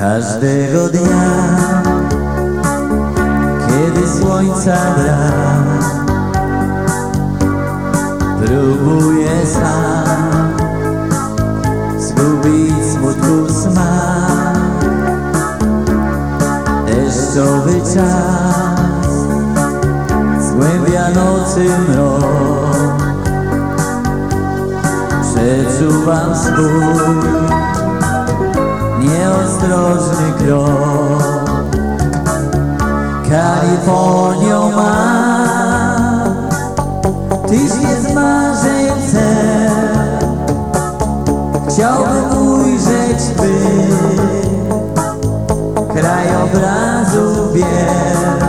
Każdego dnia, kiedy słońca brak, próbuję sam zgubić smutku smak. Deszczowy czas zgłębia nocy mrok. Przeczuwam swój nieostrożny krok. Kalifornią ma Tyś jest marzeń cel Chciałbym ujrzeć Twy Krajobrazu wiel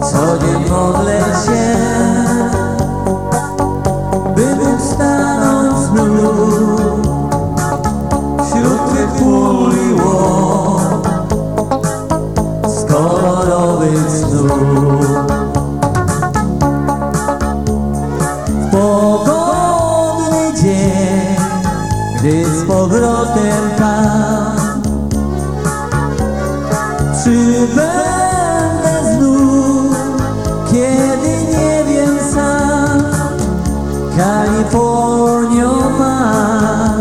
Co dzień modlę się powrotem tam przybędę znów, kiedy nie wiem sam. Kalifornio ma,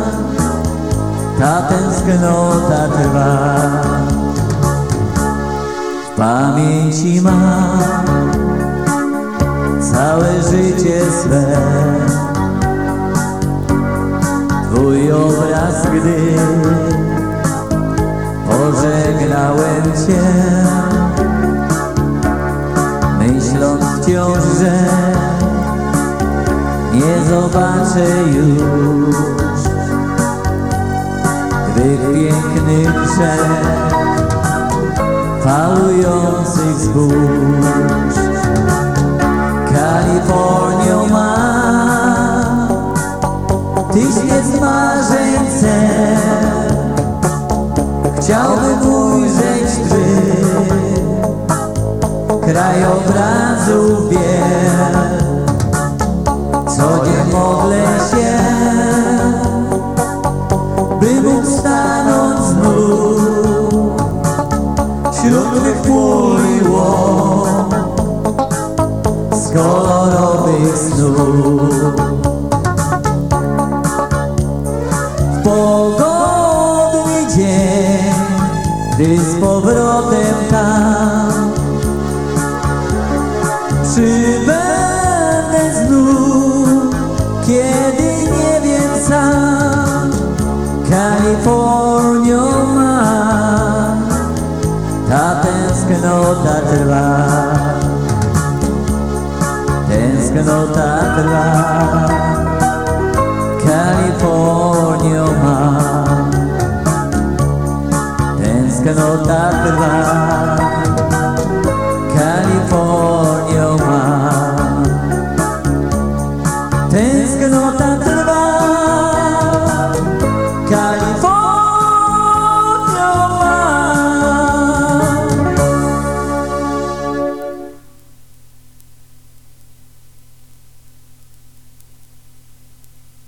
ta tęsknota trwa w pamięci mam całe życie swe. Twój obraz, gdy pożegnałem Cię, myśląc wciąż, że nie zobaczę już Twych pięknych drzew falujących zbóż. Kalifornią marzeń cel Chciałbym ujrzeć Twy Krajobrazu wiel Co nie modlę się By mógł stanąć znów Wśród Twych pól gdy z powrotem tam przybędę znów, kiedy nie wiem sam. Kalifornią ma, ta tęsknota trwa. Tęsknota trwa ma Tęsknota trwa